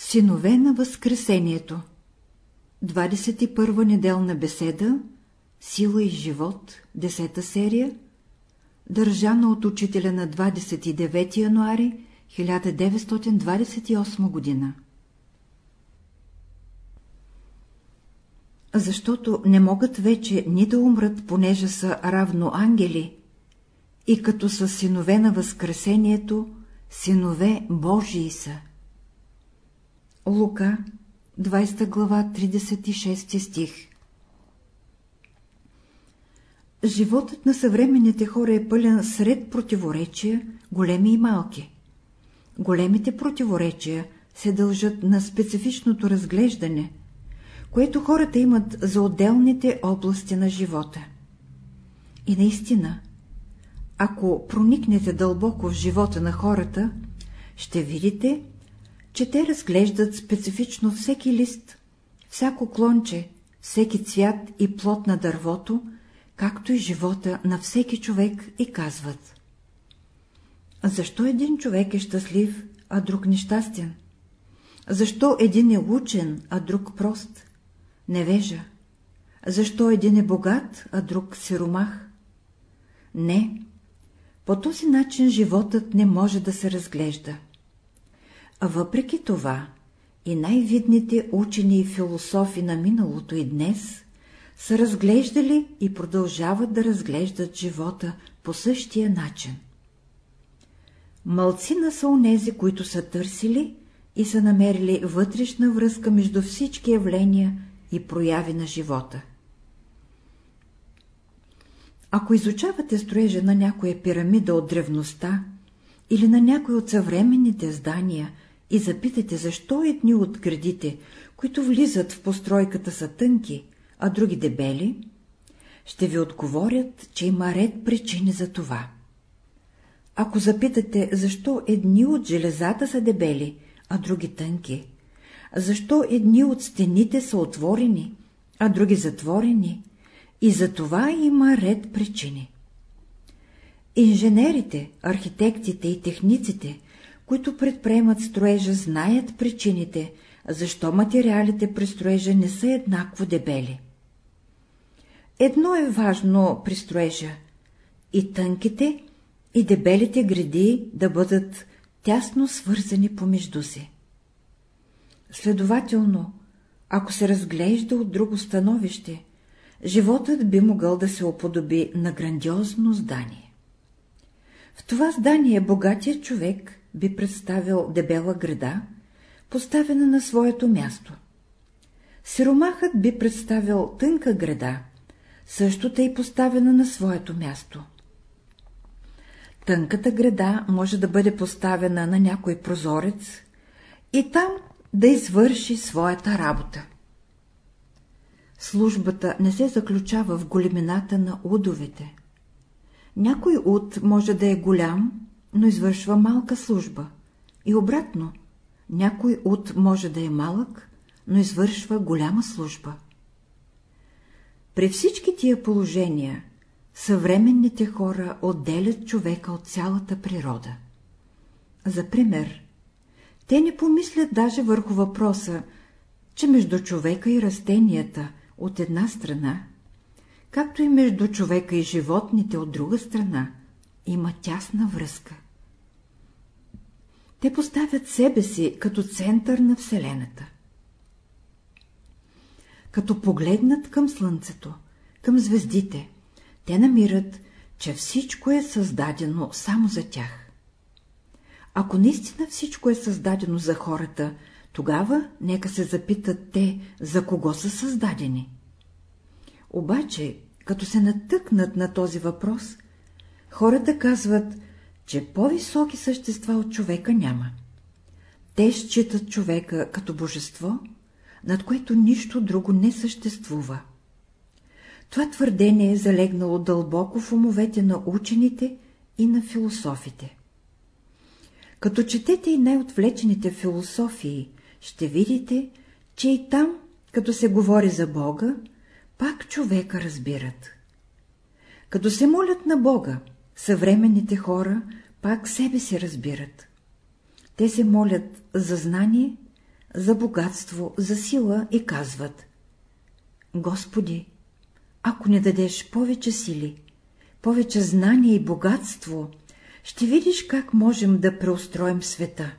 Синове на Възкресението. 21 неделна беседа. Сила и живот, 10 серия. Държана от учителя на 29 януари 1928 година. Защото не могат вече ни да умрат, понеже са равно ангели, и като са синове на Възкресението, синове Божии са. Лука, 20 глава, 36 стих Животът на съвременните хора е пълен сред противоречия, големи и малки. Големите противоречия се дължат на специфичното разглеждане, което хората имат за отделните области на живота. И наистина, ако проникнете дълбоко в живота на хората, ще видите, че те разглеждат специфично всеки лист, всяко клонче, всеки цвят и плод на дървото, както и живота на всеки човек и казват. Защо един човек е щастлив, а друг нещастен? Защо един е учен, а друг прост? Невежа. Защо един е богат, а друг сиромах? Не. По този начин животът не може да се разглежда. Въпреки това и най-видните учени и философи на миналото и днес са разглеждали и продължават да разглеждат живота по същия начин. Малцина са онези, които са търсили и са намерили вътрешна връзка между всички явления и прояви на живота. Ако изучавате строежа на някоя пирамида от древността или на някой от съвременните здания и запитате защо едни от градите, които влизат в постройката са тънки, а други дебели, ще ви отговорят, че има ред причини за това. Ако запитате, защо едни от железата са дебели, а други тънки, защо едни от стените са отворени, а други затворени, и за това има ред причини. Инженерите, архитектите и техниците, които предприемат строежа, знаят причините, защо материалите при строежа не са еднакво дебели. Едно е важно при строежа – и тънките, и дебелите гради да бъдат тясно свързани помежду си. Следователно, ако се разглежда от друго становище, животът би могъл да се оподоби на грандиозно здание. В това здание богатият човек би представил дебела града, поставена на своето място. Сиромахът би представил тънка града, същото и поставена на своето място. Тънката града може да бъде поставена на някой прозорец и там да извърши своята работа. Службата не се заключава в големината на удовете. Някой уд може да е голям, но извършва малка служба. И обратно, някой уд може да е малък, но извършва голяма служба. При всички тия положения съвременните хора отделят човека от цялата природа. За пример, те не помислят даже върху въпроса, че между човека и растенията от една страна, както и между човека и животните от друга страна, има тясна връзка. Те поставят себе си като център на Вселената. Като погледнат към Слънцето, към звездите, те намират, че всичко е създадено само за тях. Ако наистина всичко е създадено за хората, тогава нека се запитат те, за кого са създадени. Обаче, като се натъкнат на този въпрос, хората казват, че по-високи същества от човека няма. Те считат човека като божество, над което нищо друго не съществува. Това твърдение е залегнало дълбоко в умовете на учените и на философите. Като четете и най-отвлечените философии, ще видите, че и там, като се говори за Бога, пак човека разбират. Като се молят на Бога, съвременните хора пак себе си разбират. Те се молят за знание, за богатство, за сила и казват Господи, ако не дадеш повече сили, повече знание и богатство, ще видиш как можем да преустроим света.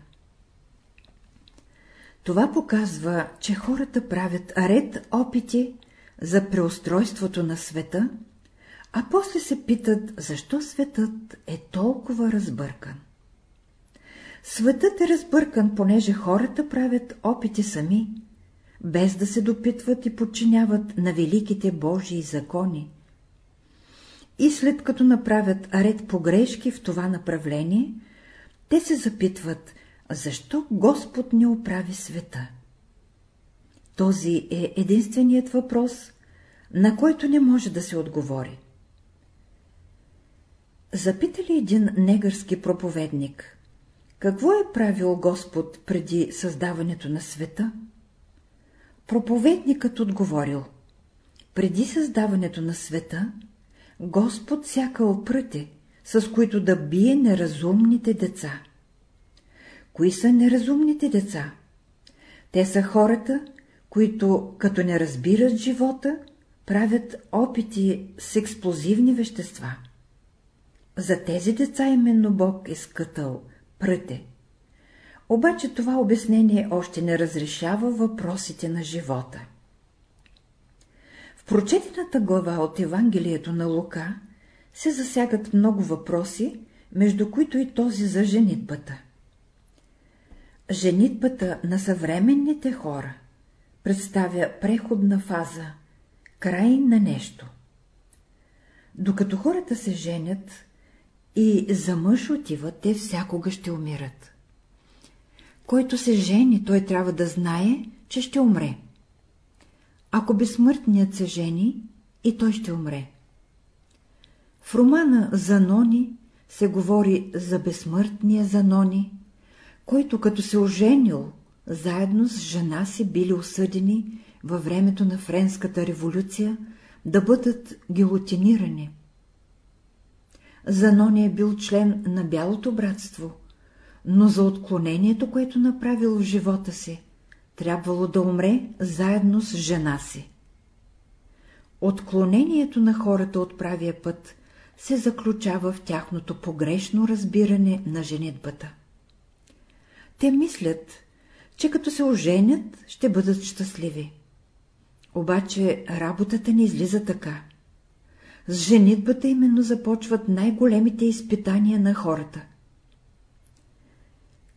Това показва, че хората правят ред опити за преустройството на света, а после се питат, защо светът е толкова разбъркан. Светът е разбъркан, понеже хората правят опити сами, без да се допитват и подчиняват на великите Божии закони. И след като направят ред погрешки в това направление, те се запитват, защо Господ не оправи света. Този е единственият въпрос, на който не може да се отговори. Запита ли един негърски проповедник, какво е правил Господ преди създаването на света? Проповедникът отговорил, преди създаването на света, Господ сякал пръте, с които да бие неразумните деца. Кои са неразумните деца? Те са хората, които, като не разбират живота, правят опити с експлозивни вещества. За тези деца именно Бог е скътал пръте. Обаче това обяснение още не разрешава въпросите на живота. В прочетената глава от Евангелието на Лука се засягат много въпроси, между които и този за женитбата. Женитбата на съвременните хора представя преходна фаза, край на нещо. Докато хората се женят и за мъж отиват, те всякога ще умират. Който се жени, той трябва да знае, че ще умре. Ако безсмъртният се жени, и той ще умре. В романа Занони се говори за безсмъртния Занони, който като се оженил, заедно с жена си били осъдени във времето на Френската революция да бъдат гилотинирани. Занони е бил член на Бялото братство, но за отклонението, което направил в живота си, трябвало да умре заедно с жена си. Отклонението на хората от правия път се заключава в тяхното погрешно разбиране на женитбата. Те мислят, че като се оженят, ще бъдат щастливи. Обаче работата не излиза така. С женитбата именно започват най-големите изпитания на хората.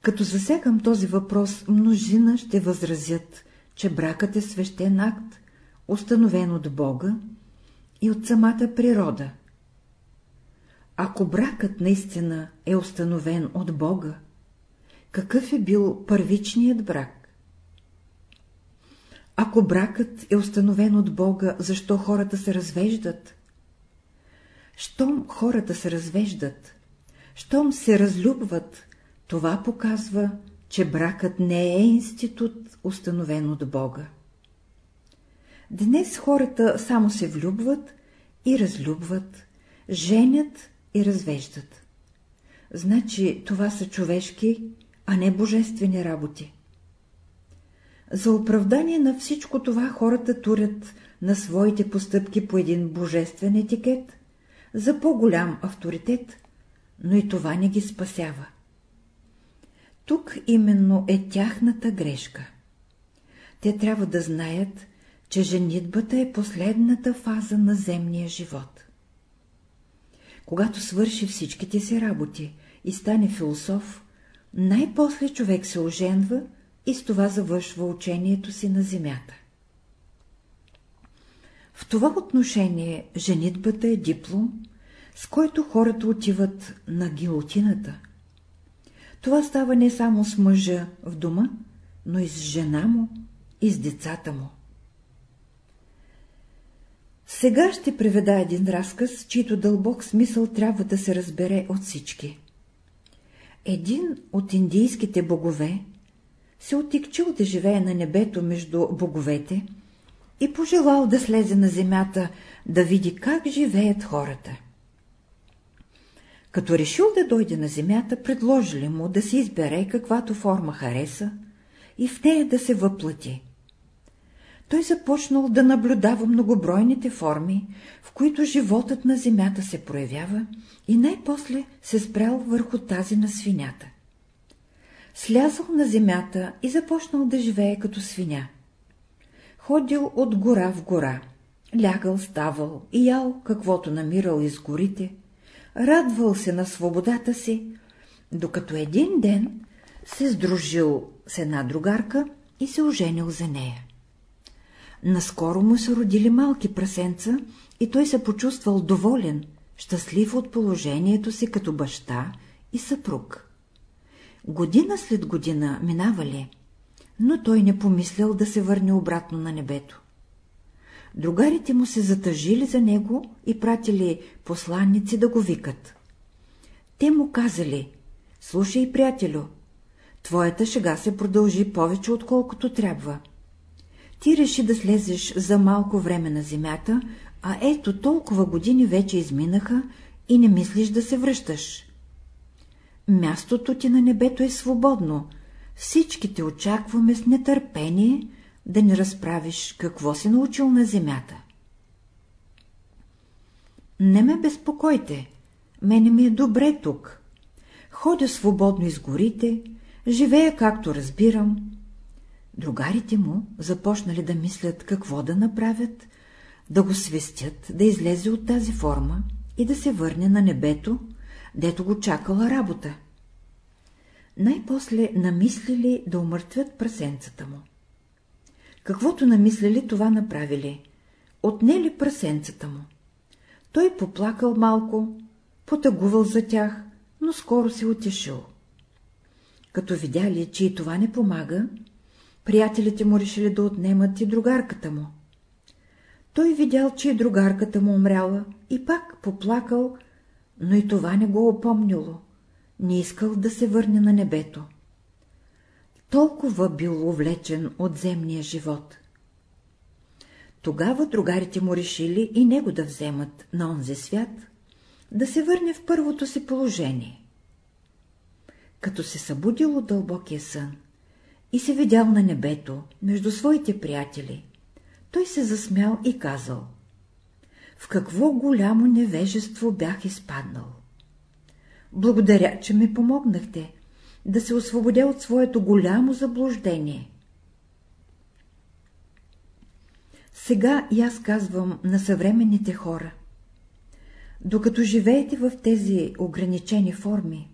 Като засегам този въпрос, множина ще възразят, че бракът е свещен акт, установен от Бога и от самата природа. Ако бракът наистина е установен от Бога, какъв е бил първичният брак? Ако бракът е установен от Бога, защо хората се развеждат? Щом хората се развеждат, щом се разлюбват, това показва, че бракът не е институт, установен от Бога. Днес хората само се влюбват и разлюбват, женят и развеждат. Значи това са човешки, а не божествени работи. За оправдание на всичко това хората турят на своите постъпки по един божествен етикет, за по-голям авторитет, но и това не ги спасява. Тук именно е тяхната грешка. Те трябва да знаят, че женитбата е последната фаза на земния живот. Когато свърши всичките си работи и стане философ, най-после човек се оженва и с това завършва учението си на земята. В това отношение женитбата е диплом, с който хората отиват на гилотината. Това става не само с мъжа в дома, но и с жена му и с децата му. Сега ще преведа един разказ, чийто дълбок смисъл трябва да се разбере от всички. Един от индийските богове се отикчил да живее на небето между боговете и пожелал да слезе на земята да види как живеят хората. Като решил да дойде на земята, предложили му да си избере каквато форма хареса и в нея да се въплати. Той започнал да наблюдава многобройните форми, в които животът на земята се проявява и най-после се спрял върху тази на свинята. Слязал на земята и започнал да живее като свиня. Ходил от гора в гора, лягал, ставал и ял каквото намирал из горите, радвал се на свободата си, докато един ден се сдружил с една другарка и се оженил за нея. Наскоро му се родили малки прасенца и той се почувствал доволен, щастлив от положението си като баща и съпруг. Година след година минавали, но той не помислял да се върне обратно на небето. Другарите му се затъжили за него и пратили посланници да го викат. Те му казали, слушай, приятелю, твоята шега се продължи повече, отколкото трябва. Ти реши да слезеш за малко време на земята, а ето толкова години вече изминаха и не мислиш да се връщаш. Мястото ти на небето е свободно, всички те очакваме с нетърпение да ни разправиш какво си научил на земята. Не ме безпокойте, мене ми е добре тук. Ходя свободно из горите, живея както разбирам. Другарите му започнали да мислят какво да направят, да го свестят, да излезе от тази форма и да се върне на небето, дето го чакала работа. Най-после намислили да умъртвят прасенцата му. Каквото намислили, това направили. Отнели прасенцата му. Той поплакал малко, потъгувал за тях, но скоро се утешил. Като видяли, че и това не помага, приятелите му решили да отнемат и другарката му. Той видял, че и другарката му умряла и пак поплакал, но и това не го опомнило. Не искал да се върне на небето. Толкова бил увлечен от земния живот. Тогава другарите му решили и него да вземат на онзи свят, да се върне в първото си положение. Като се събудил от дълбокия сън и се видял на небето между своите приятели, той се засмял и казал — в какво голямо невежество бях изпаднал. Благодаря, че ми помогнахте да се освободя от своето голямо заблуждение. Сега и аз казвам на съвременните хора. Докато живеете в тези ограничени форми,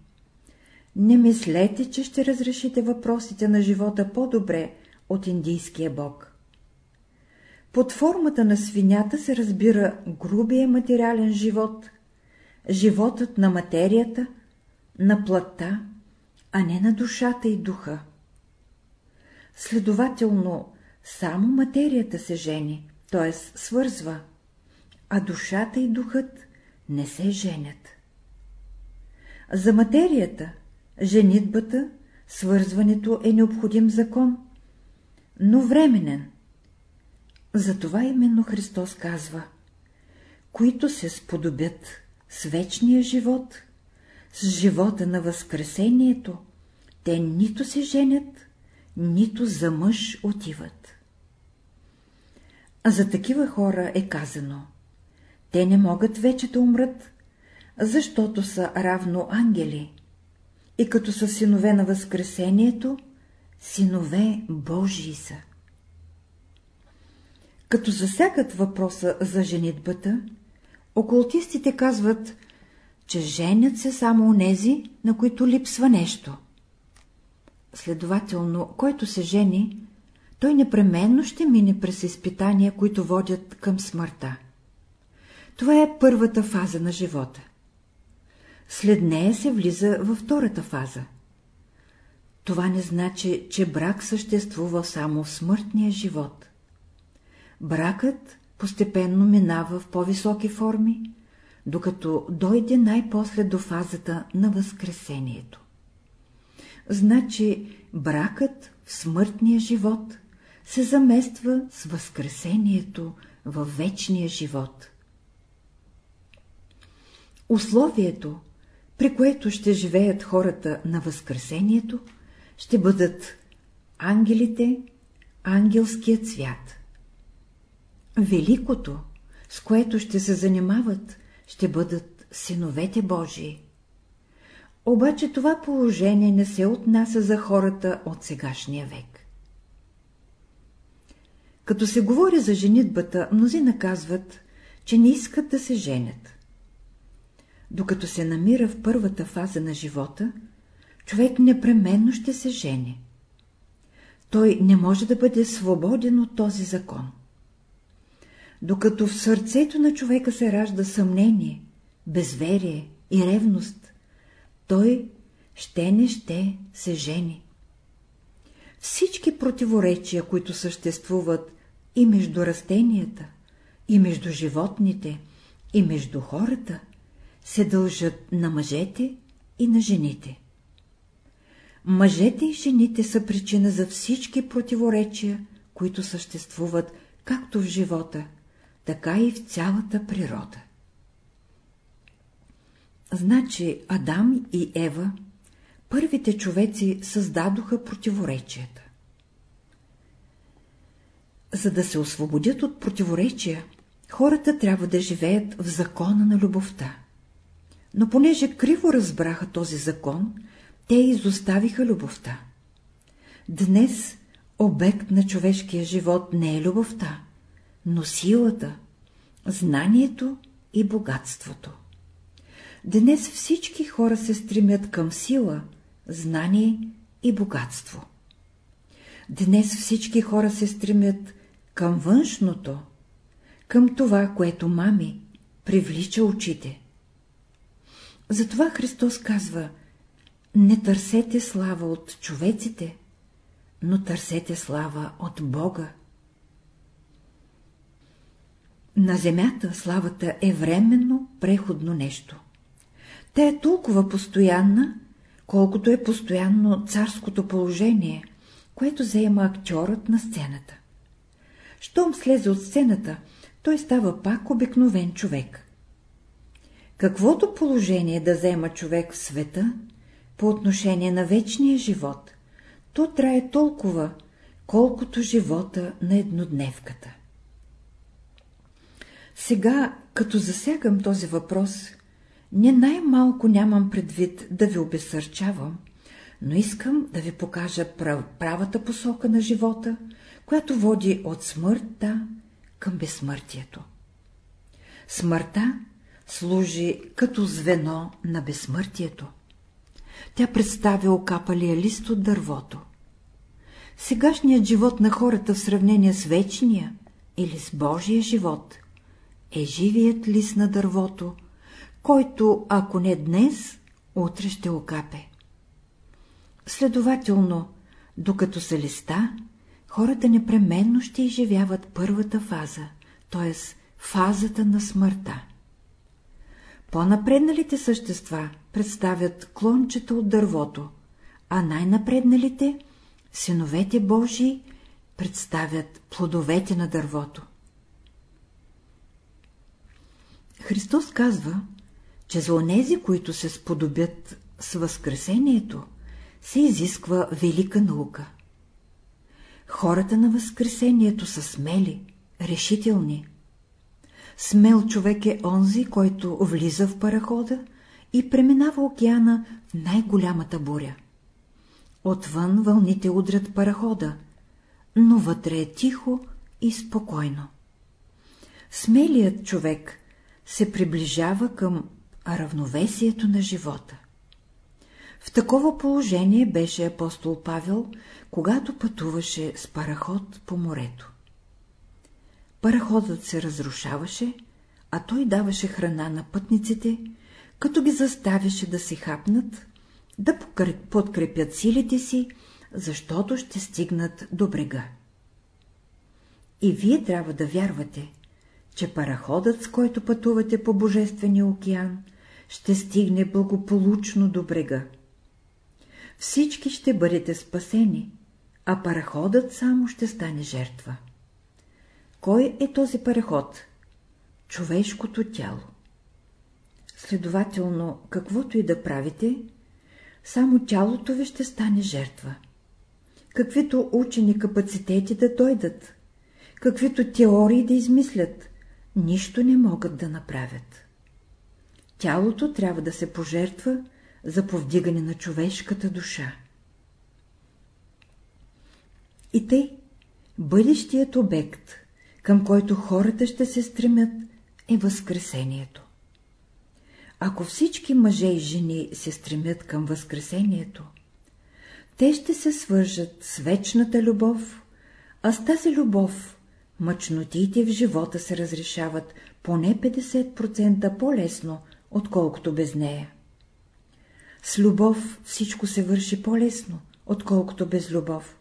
не мислете, че ще разрешите въпросите на живота по-добре от индийския бог. Под формата на свинята се разбира грубия материален живот, животът на материята, на плътта, а не на душата и духа. Следователно, само материята се жени, т.е. свързва, а душата и духът не се женят. За материята, женитбата, свързването е необходим закон, но временен. Затова именно Христос казва, които се сподобят с вечния живот, с живота на Възкресението, те нито се женят, нито за мъж отиват. А за такива хора е казано, те не могат вече да умрат, защото са равно ангели, и като са синове на Възкресението, синове Божии са. Като засягат въпроса за женитбата, окултистите казват, че женят се само онези, на които липсва нещо. Следователно, който се жени, той непременно ще мине през изпитания, които водят към смъртта. Това е първата фаза на живота. След нея се влиза във втората фаза. Това не значи, че брак съществува само в смъртния живот. Бракът постепенно минава в по-високи форми, докато дойде най-после до фазата на възкресението. Значи бракът в смъртния живот се замества с възкресението във вечния живот. Условието, при което ще живеят хората на възкресението, ще бъдат ангелите, ангелският свят. Великото, с което ще се занимават, ще бъдат синовете Божии. Обаче това положение не се отнася за хората от сегашния век. Като се говори за женитбата, мнози наказват, че не искат да се женят. Докато се намира в първата фаза на живота, човек непременно ще се жени. Той не може да бъде свободен от този закон. Докато в сърцето на човека се ражда съмнение, безверие и ревност, той ще не ще се жени. Всички противоречия, които съществуват и между растенията, и между животните, и между хората, се дължат на мъжете и на жените. Мъжете и жените са причина за всички противоречия, които съществуват както в живота, така и в цялата природа. Значи Адам и Ева, първите човеци, създадоха противоречията. За да се освободят от противоречия, хората трябва да живеят в закона на любовта. Но понеже криво разбраха този закон, те изоставиха любовта. Днес обект на човешкия живот не е любовта, но силата, знанието и богатството. Днес всички хора се стремят към сила, знание и богатство. Днес всички хора се стремят към външното, към това, което мами, привлича очите. Затова Христос казва, не търсете слава от човеците, но търсете слава от Бога. На земята славата е временно, преходно нещо. Тя е толкова постоянна, колкото е постоянно царското положение, което заема актьорът на сцената. Щом слезе от сцената, той става пак обикновен човек. Каквото положение да взема човек в света, по отношение на вечния живот, то трае толкова, колкото живота на еднодневката. Сега, като засягам този въпрос, не най-малко нямам предвид да ви обесърчавам, но искам да ви покажа прав, правата посока на живота, която води от смъртта към безсмъртието. Смъртта служи като звено на безсмъртието. Тя представя окапалия лист от дървото. Сегашният живот на хората в сравнение с вечния или с Божия живот е живият лист на дървото, който, ако не днес, утре ще окапе. Следователно, докато са листа, хората непременно ще изживяват първата фаза, т.е. фазата на смъртта. По-напредналите същества представят клончета от дървото, а най-напредналите, синовете Божии, представят плодовете на дървото. Христос казва, че за онези, които се сподобят с Възкресението, се изисква велика наука. Хората на Възкресението са смели, решителни. Смел човек е онзи, който влиза в парахода и преминава океана в най-голямата буря. Отвън вълните удрят парахода, но вътре е тихо и спокойно. Смелият човек се приближава към равновесието на живота. В такова положение беше апостол Павел, когато пътуваше с параход по морето. Параходът се разрушаваше, а той даваше храна на пътниците, като ги заставяше да се хапнат, да подкрепят силите си, защото ще стигнат до брега. И вие трябва да вярвате, че параходът, с който пътувате по Божествения океан, ще стигне благополучно до брега. Всички ще бъдете спасени, а параходът само ще стане жертва. Кой е този параход? Човешкото тяло. каквито учени капацитети да дойдат, каквито теории да измислят, нищо не могат да направят. Тялото трябва да се пожертва за повдигане на човешката душа. И тъй, бъдещият обект, към който хората ще се стремят, е Възкресението. Ако всички мъже и жени се стремят към Възкресението, те ще се свържат с вечната любов, а с тази любов мъчнотиите в живота се разрешават поне 50% по-лесно, отколкото без нея. С любов всичко се върши по-лесно, отколкото без любов.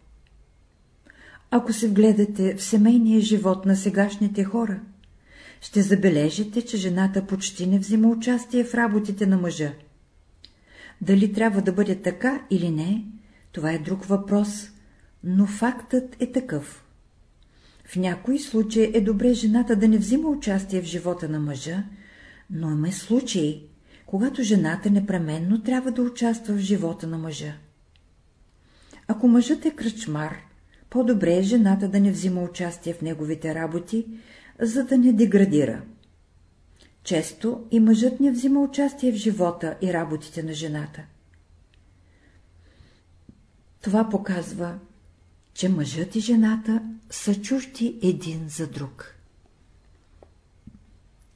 Ако се вгледате в семейния живот на сегашните хора, ще забележите, че жената почти не взима участие в работите на мъжа. Дали трябва да бъде така или не, това е друг въпрос, но фактът е такъв. В някои случаи е добре жената да не взима участие в живота на мъжа, но има случаи, когато жената непременно трябва да участва в живота на мъжа. Ако мъжът е кръчмар, по-добре е жената да не взима участие в неговите работи, за да не деградира. Често и мъжът не взима участие в живота и работите на жената. Това показва, че мъжът и жената са чужди един за друг.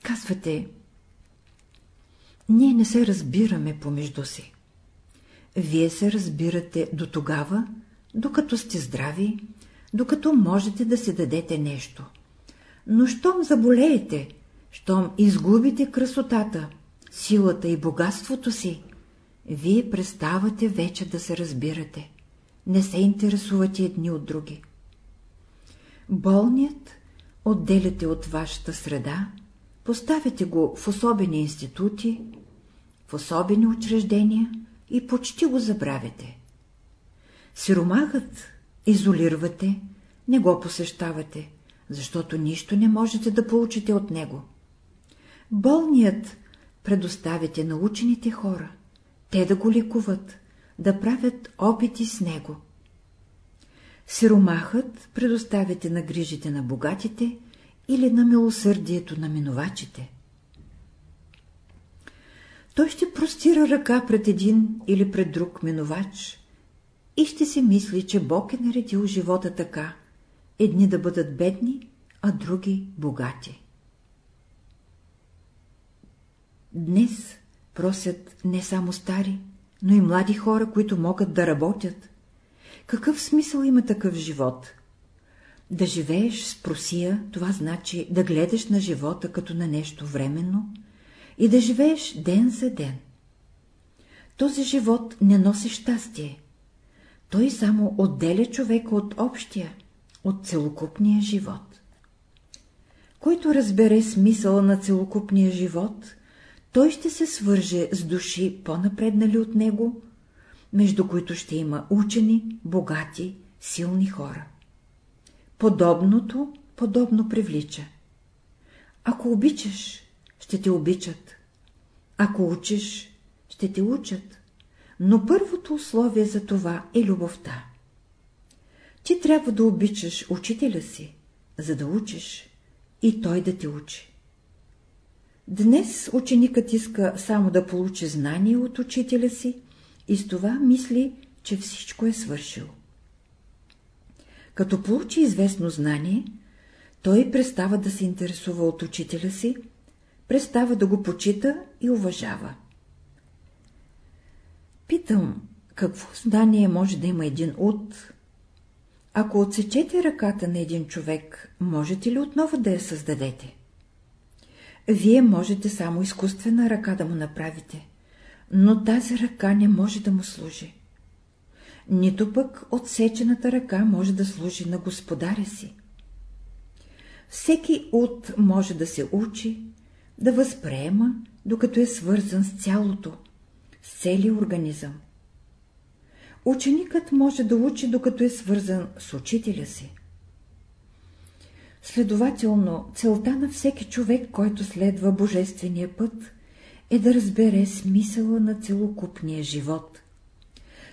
Казвате, ние не се разбираме помежду си. Вие се разбирате до тогава, докато сте здрави, докато можете да се дадете нещо. Но щом заболеете, щом изгубите красотата, силата и богатството си, вие преставате вече да се разбирате. Не се интересувате едни от други. Болният отделяте от вашата среда, поставяте го в особени институти, в особени учреждения и почти го забравяте. Сиромахът изолирате, не го посещавате, защото нищо не можете да получите от него. Болният предоставяте на учените хора, те да го лекуват, да правят опити с него. Сиромахът предоставяте на грижите на богатите или на милосърдието на минувачите. Той ще простира ръка пред един или пред друг минувач и ще си мисли, че Бог е наредил живота така, едни да бъдат бедни, а други богати. Днес просят не само стари, но и млади хора, които могат да работят. Какъв смисъл има такъв живот? Да живееш с просия, това значи да гледаш на живота като на нещо временно и да живееш ден за ден. Този живот не носи щастие. Той само отделя човека от общия, от целокупния живот. Който разбере смисъла на целокупния живот, той ще се свърже с души по-напреднали от него, между които ще има учени, богати, силни хора. Подобното подобно привлича. Ако обичаш, ще те обичат. Ако учиш, ще те учат. Но първото условие за това е любовта. Ти трябва да обичаш учителя си, за да учиш и той да те учи. Днес ученикът иска само да получи знание от учителя си и с това мисли, че всичко е свършил. Като получи известно знание, той престава да се интересува от учителя си, престава да го почита и уважава. Питам, какво знание може да има един от? Ако отсечете ръката на един човек, можете ли отново да я създадете? Вие можете само изкуствена ръка да му направите, но тази ръка не може да му служи. Нито пък отсечената ръка може да служи на господаря си. Всеки от може да се учи, да възприема, докато е свързан с цялото, с целия организъм. Ученикът може да учи, докато е свързан с учителя си. Следователно, целта на всеки човек, който следва Божествения път, е да разбере смисъла на целокупния живот,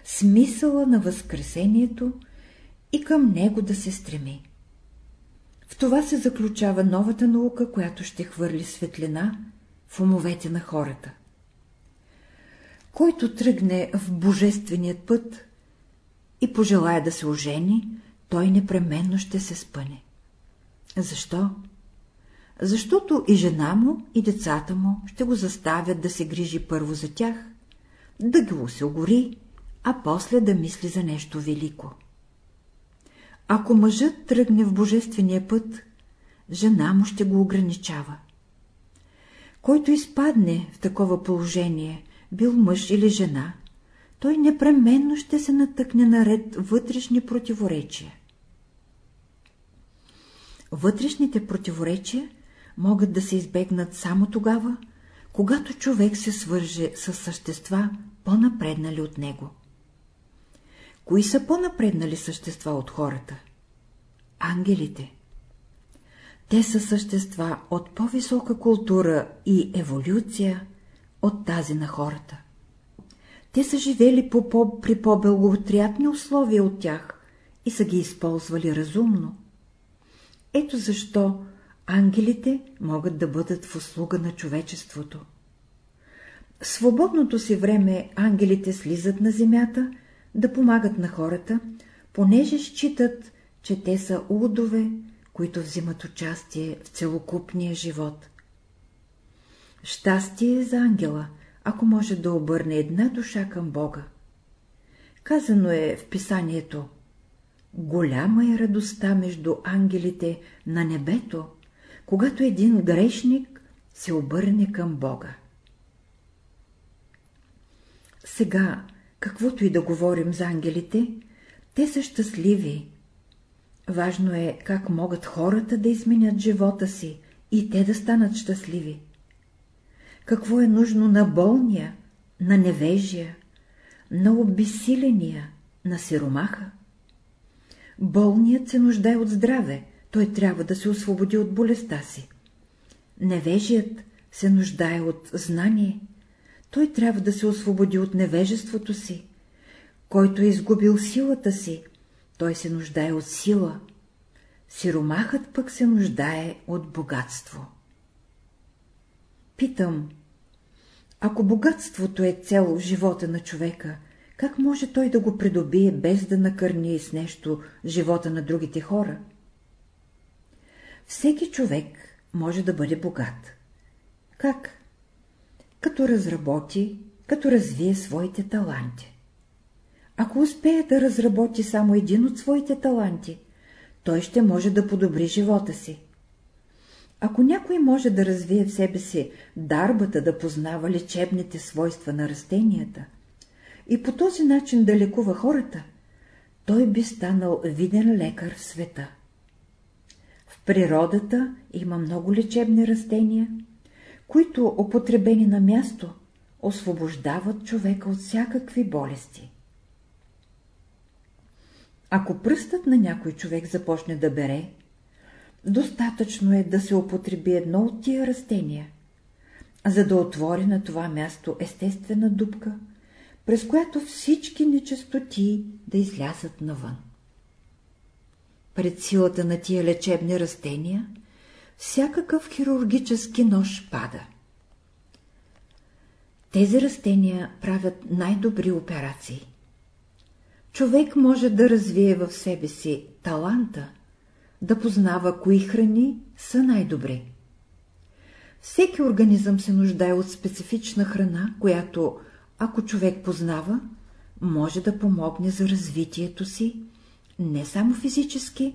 смисъла на Възкресението и към него да се стреми. В това се заключава новата наука, която ще хвърли светлина в умовете на хората. Който тръгне в божественият път и пожелая да се ожени, той непременно ще се спъне. Защо? Защото и жена му, и децата му ще го заставят да се грижи първо за тях, да ги осигури, а после да мисли за нещо велико. Ако мъжът тръгне в божествения път, жена му ще го ограничава. Който изпадне в такова положение, бил мъж или жена, той непременно ще се натъкне наред вътрешни противоречия. Вътрешните противоречия могат да се избегнат само тогава, когато човек се свърже с същества, по-напреднали от него. Кои са по-напреднали същества от хората? Ангелите. Те са същества от по-висока култура и еволюция от тази на хората. Те са живели по -по, при по-белгоотриятни условия от тях и са ги използвали разумно. Ето защо ангелите могат да бъдат в услуга на човечеството. В свободното си време ангелите слизат на земята да помагат на хората, понеже считат, че те са удове, които взимат участие в целокупния живот. Щастие е за ангела, ако може да обърне една душа към Бога. Казано е в писанието Голяма е радостта между ангелите на небето, когато един грешник се обърне към Бога. Сега, каквото и да говорим за ангелите, те са щастливи. Важно е как могат хората да изменят живота си и те да станат щастливи. Какво е нужно на болния, на невежия, на обесиления, на сиромаха? Болният се нуждае от здраве, той трябва да се освободи от болестта си. Невежият се нуждае от знание, той трябва да се освободи от невежеството си. Който е изгубил силата си, той се нуждае от сила. Сиромахът пък се нуждае от богатство. Питам, ако богатството е цел в живота на човека, как може той да го придобие без да накърни с нещо живота на другите хора? Всеки човек може да бъде богат. Как? Като разработи, като развие своите таланти. Ако успее да разработи само един от своите таланти, той ще може да подобри живота си. Ако някой може да развие в себе си дарбата да познава лечебните свойства на растенията и по този начин да лекува хората, той би станал виден лекар в света. В природата има много лечебни растения, които, употребени на място, освобождават човека от всякакви болести. Ако пръстът на някой човек започне да бере, достатъчно е да се употреби едно от тия растения, за да отвори на това място естествена дупка, през която всички нечистоти да излязат навън. Пред силата на тия лечебни растения, всякакъв хирургически нож пада. Тези растения правят най-добри операции. Човек може да развие в себе си таланта, да познава кои храни са най-добри. Всеки организъм се нуждае от специфична храна, която, ако човек познава, може да помогне за развитието си, не само физически,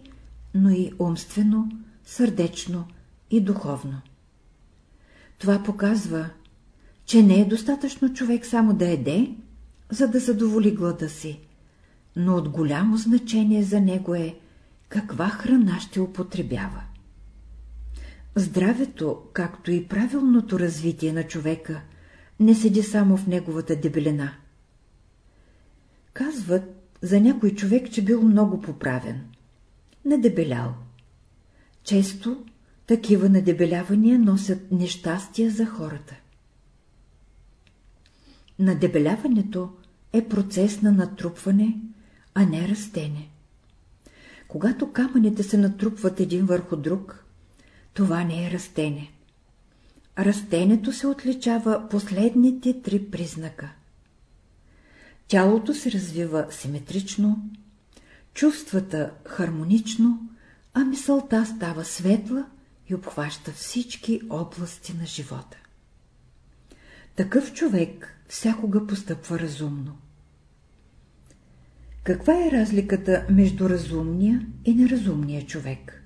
но и умствено, сърдечно и духовно. Това показва, че не е достатъчно човек само да еде, за да задоволи глада си, но от голямо значение за него е каква храна ще употребява. Здравето, както и правилното развитие на човека, не седи само в неговата дебелина. Казват за някой човек, че бил много поправен. Надебелял. Често такива надебелявания носят нещастия за хората. Надебеляването е процес на натрупване, а не растене. Когато камъните се натрупват един върху друг, това не е растение. Растението се отличава последните три признака. Тялото се развива симетрично, чувствата хармонично, а мисълта става светла и обхваща всички области на живота. Такъв човек всякога постъпва разумно. Каква е разликата между разумния и неразумния човек?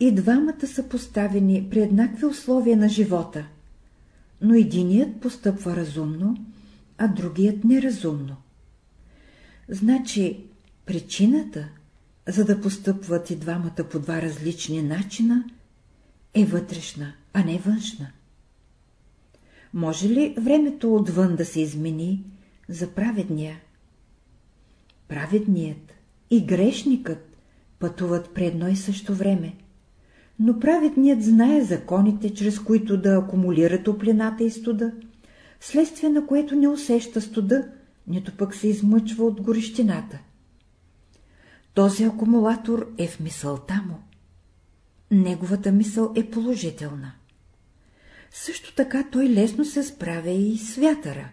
И двамата са поставени при еднакви условия на живота, но единият постъпва разумно, а другият неразумно. Значи, причината, за да постъпват и двамата по два различни начина, е вътрешна, а не външна. Може ли времето отвън да се измени за праведния? Праведният и грешникът пътуват при едно и също време, но праведният знае законите, чрез които да акумулира топлината и студа, следствие на което не усеща студа, нито пък се измъчва от горещината. Този акумулатор е в мисълта му. Неговата мисъл е положителна. Също така той лесно се справя и с вятъра.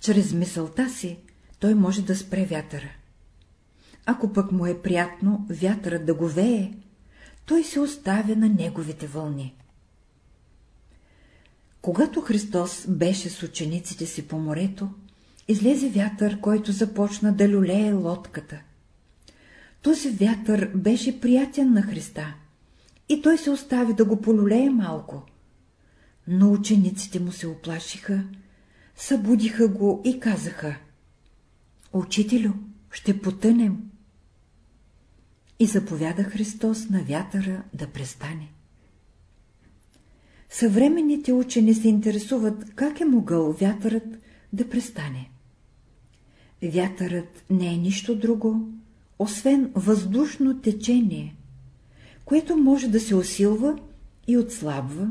Чрез мисълта си той може да спре вятъра. Ако пък му е приятно вятърът да го вее, той се оставя на неговите вълни. Когато Христос беше с учениците си по морето, излезе вятър, който започна да люлее лодката. Този вятър беше приятен на Христа и той се остави да го полюлее малко. Но учениците му се оплашиха, събудиха го и казаха Учителю, ще потънем. И заповяда Христос на вятъра да престане. Съвременните учени се интересуват как е могъл вятърът да престане. Вятърът не е нищо друго, освен въздушно течение, което може да се усилва и отслабва,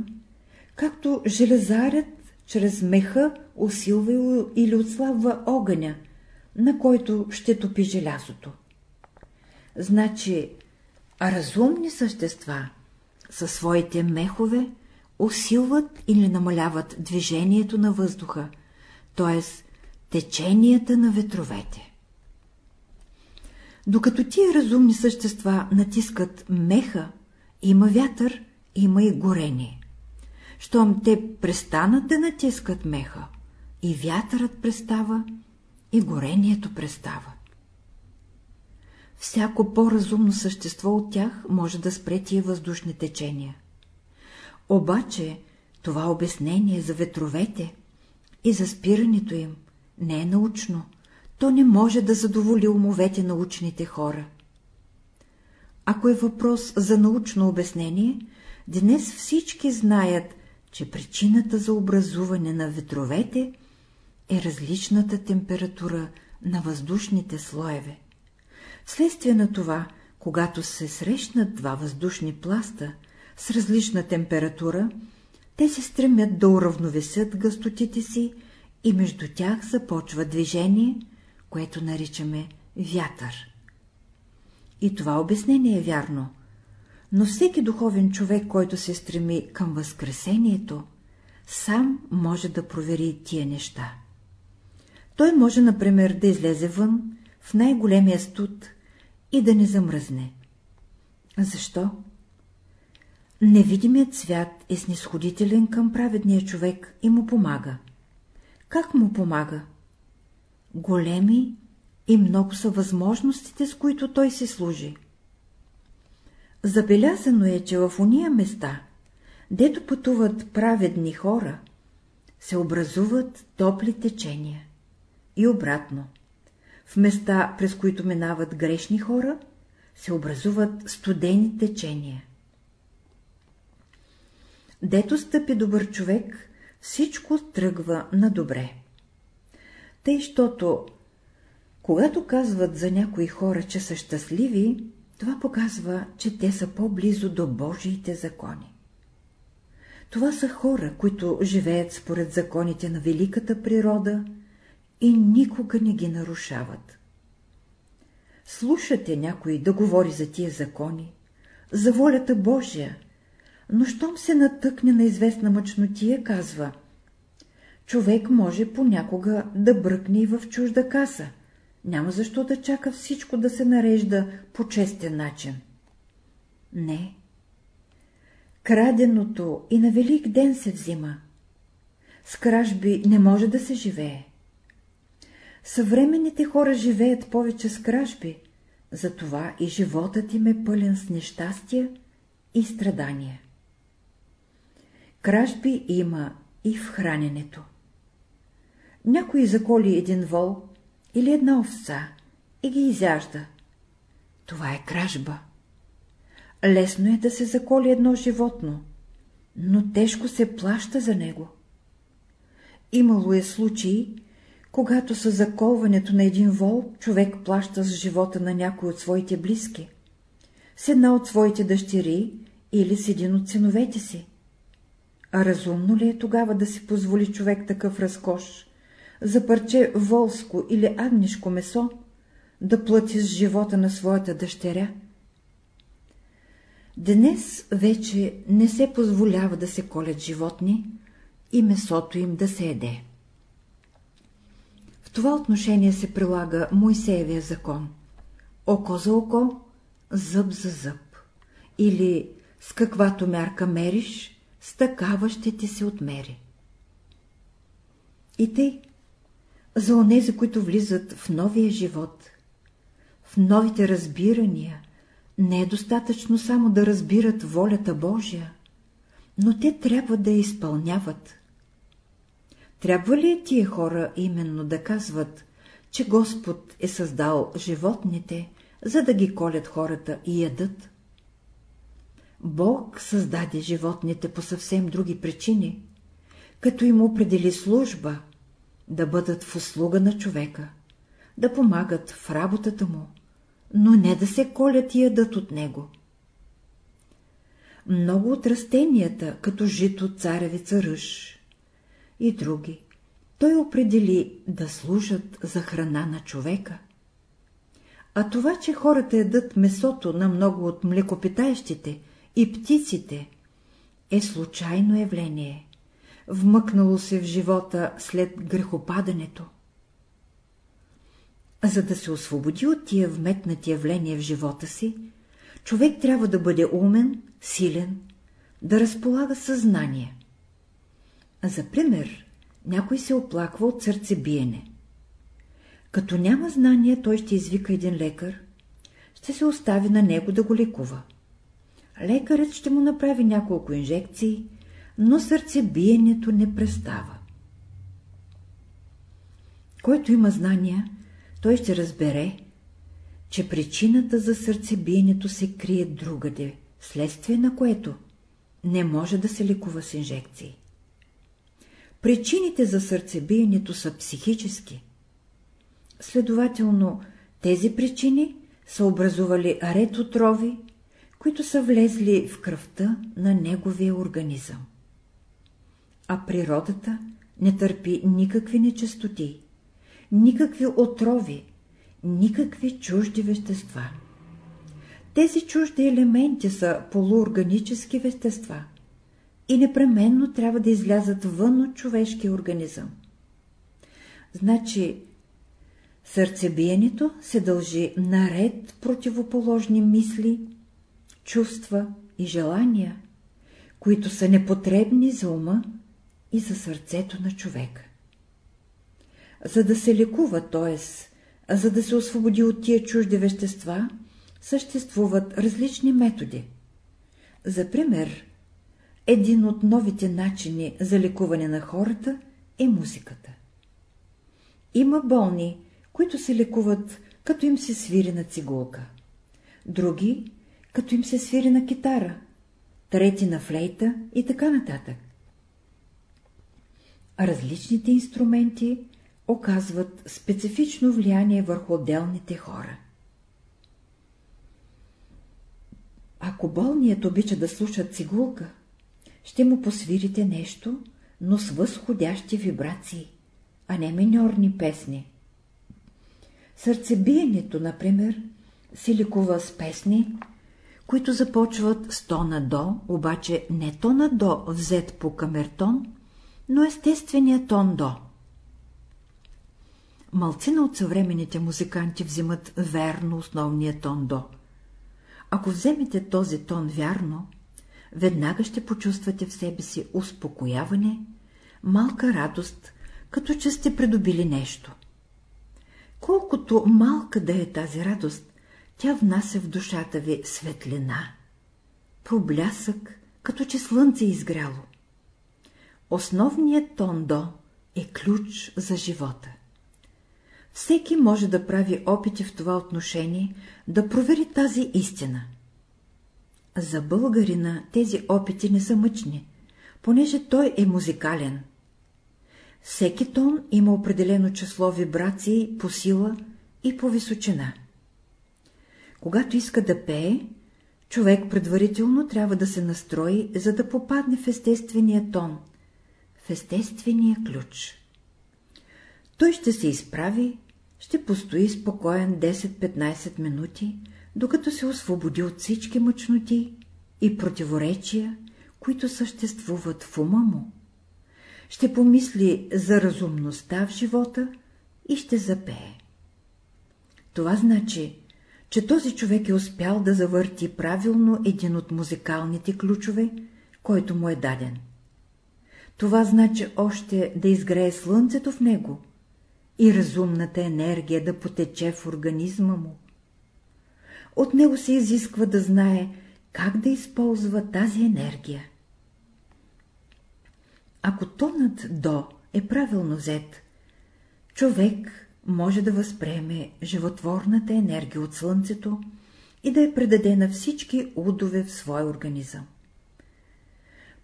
както железарят чрез меха усилва или отслабва огъня, на който ще топи желязото. Значи, разумни същества със своите мехове усилват или намаляват движението на въздуха, т.е. теченията на ветровете. Докато тия разумни същества натискат меха, има вятър, има и горение. Щом те престанат да натискат меха, и вятърът престава, и горението престава. Всяко по-разумно същество от тях може да спре тия въздушни течения. Обаче това обяснение за ветровете и за спирането им не е научно, то не може да задоволи умовете на учените хора. Ако е въпрос за научно обяснение, днес всички знаят, че причината за образуване на ветровете е различната температура на въздушните слоеве. Вследствие на това, когато се срещнат два въздушни пласта с различна температура, те се стремят да уравновесят гъстотите си и между тях започва движение, което наричаме вятър. И това обяснение е вярно, но всеки духовен човек, който се стреми към възкресението, сам може да провери тия неща. Той може, например, да излезе вън в най-големия студ и да не замръзне. Защо? Невидимият свят е снисходителен към праведния човек и му помага. Как му помага? Големи и много са възможностите, с които той си служи. Забелязано е, че в уния места, дето пътуват праведни хора, се образуват топли течения. И обратно. В места, през които минават грешни хора, се образуват студени течения. Дето стъпи добър човек, всичко тръгва на добре. Тъй, щото, когато казват за някои хора, че са щастливи, това показва, че те са по-близо до Божиите закони. Това са хора, които живеят според законите на великата природа и никога не ги нарушават. слушате някой да говори за тия закони, за волята Божия, но щом се натъкне на известна мъчнотия, казва човек може понякога да бръкне и в чужда каса. Няма защо да чака всичко да се нарежда по честен начин. Не. Краденото и на велик ден се взима. С кражби не може да се живее. Съвременните хора живеят повече с кражби, затова и животът им е пълен с нещастия и страдания. Кражби има и в храненето. Някой заколи един вол или една овца и ги изяжда. Това е кражба. Лесно е да се заколи едно животно, но тежко се плаща за него. Имало е случаи, когато със заколването на един вол човек плаща с живота на някой от своите близки, с една от своите дъщери или с един от синовете си. А разумно ли е тогава да си позволи човек такъв разкош, за парче волско или агнишко месо, да плати с живота на своята дъщеря? Днес вече не се позволява да се колят животни и месото им да се еде. Това отношение се прилага Моисеевия закон. Око за око, зъб за зъб. Или с каквато мярка мериш, с такава ще ти се отмери. И тъй, за онези, които влизат в новия живот, в новите разбирания, не е достатъчно само да разбират волята Божия, но те трябва да я изпълняват. Трябва ли тия хора именно да казват, че Господ е създал животните, за да ги колят хората и ядат? Бог създаде животните по съвсем други причини, като им определи служба, да бъдат в услуга на човека, да помагат в работата му, но не да се колят и ядат от него. Много от растенията, като жито, царевица, ръж и други, той определи да служат за храна на човека. А това, че хората ядат месото на много от млекопитаещите и птиците, е случайно явление вмъкнало се в живота след грехопадането. За да се освободи от тия вметнати явления в живота си, човек трябва да бъде умен, силен, да разполага съзнание. За пример, някой се оплаква от сърцебиене. Като няма знание, той ще извика един лекар, ще се остави на него да го лекува. Лекарът ще му направи няколко инжекции, но сърцебиенето не престава. Който има знания, той ще разбере, че причината за сърцебиенето се крие другаде, следствие на което не може да се лекува с инжекции. Причините за сърцебиенето са психически. Следователно, тези причини са образували ред отрови, които са влезли в кръвта на неговия организъм а природата не търпи никакви нечистоти, никакви отрови, никакви чужди вещества. Тези чужди елементи са полуорганически вещества и непременно трябва да излязат вън от човешкия организъм. Значи, сърцебиенето се дължи наред противоположни мисли, чувства и желания, които са непотребни за ума и за сърцето на човека. За да се лекува, т.е. за да се освободи от тия чужди вещества, съществуват различни методи. За пример, един от новите начини за лекуване на хората е музиката. Има болни, които се лекуват, като им се свири на цигулка. Други, като им се свири на китара, трети на флейта и така нататък различните инструменти оказват специфично влияние върху отделните хора. Ако болният обича да слуша цигулка, ще му посвирите нещо, но с възходящи вибрации, а не миньорни песни. Сърцебиенето, например, се ликува с песни, които започват с тона до, обаче не тона до взет по камертон, но естествения тон до. Малцина от съвременните музиканти взимат верно основния тон до. Ако вземете този тон вярно, веднага ще почувствате в себе си успокояване, малка радост, като че сте придобили нещо. Колкото малка да е тази радост, тя внася в душата ви светлина, проблясък, като че слънце е изгряло. Основният тон до е ключ за живота. Всеки може да прави опити в това отношение, да провери тази истина. За българина тези опити не са мъчни, понеже той е музикален. Всеки тон има определено число вибрации по сила и по височина. Когато иска да пее, човек предварително трябва да се настрои, за да попадне в естествения тон, в естествения ключ. Той ще се изправи, ще постои спокоен 10-15 минути, докато се освободи от всички мъчноти и противоречия, които съществуват в ума му. Ще помисли за разумността в живота и ще запее. Това значи, че този човек е успял да завърти правилно един от музикалните ключове, който му е даден. Това значи още да изгрее слънцето в него и разумната енергия да потече в организма му. От него се изисква да знае как да използва тази енергия. Ако тонът до е правилно взет, човек може да възприеме животворната енергия от Слънцето и да я предаде на всички удове в своя организъм.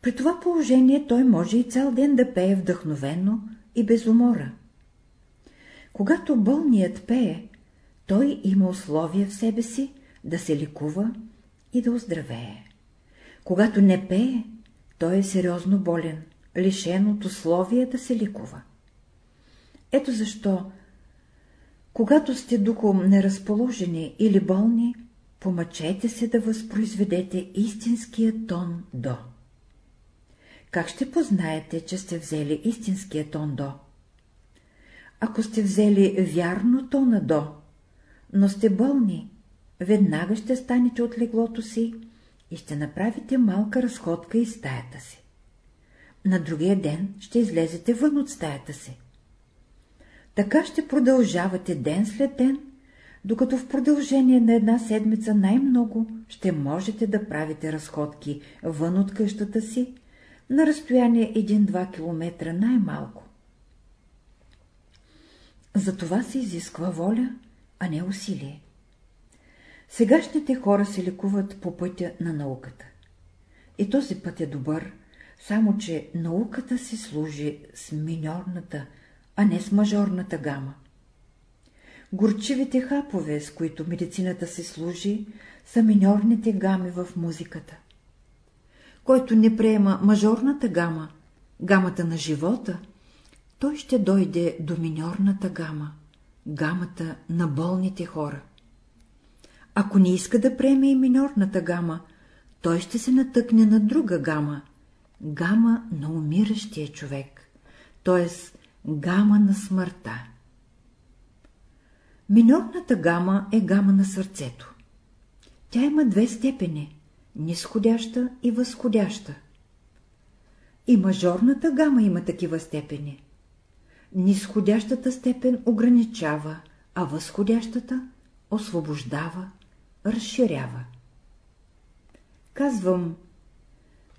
При това положение той може и цял ден да пее вдъхновено и без умора. Когато болният пее, той има условия в себе си да се лекува и да оздравее. Когато не пее, той е сериозно болен, лишен от условия да се лекува. Ето защо когато сте духом неразположени или болни, помъчете се да възпроизведете истинския тон до. Как ще познаете, че сте взели истинския тон до? Ако сте взели вярно тона до, но сте болни, веднага ще станете от леглото си и ще направите малка разходка из стаята си. На другия ден ще излезете вън от стаята си. Така ще продължавате ден след ден, докато в продължение на една седмица най-много ще можете да правите разходки вън от къщата си на разстояние 1-2 км най-малко. За това се изисква воля, а не усилие. Сегашните хора се лекуват по пътя на науката. И този път е добър, само че науката си служи с миньорната, а не с мажорната гама. Горчивите хапове, с които медицината се служи, са минорните гами в музиката. Който не приема мажорната гама, гамата на живота, той ще дойде до минорната гама, гамата на болните хора. Ако не иска да приеме и минорната гама, той ще се натъкне на друга гама, гама на умиращия човек, т.е гама на смъртта. Минорната гама е гама на сърцето. Тя има две степени – нисходяща и възходяща. И мажорната гама има такива степени. Нисходящата степен ограничава, а възходящата освобождава, разширява. Казвам,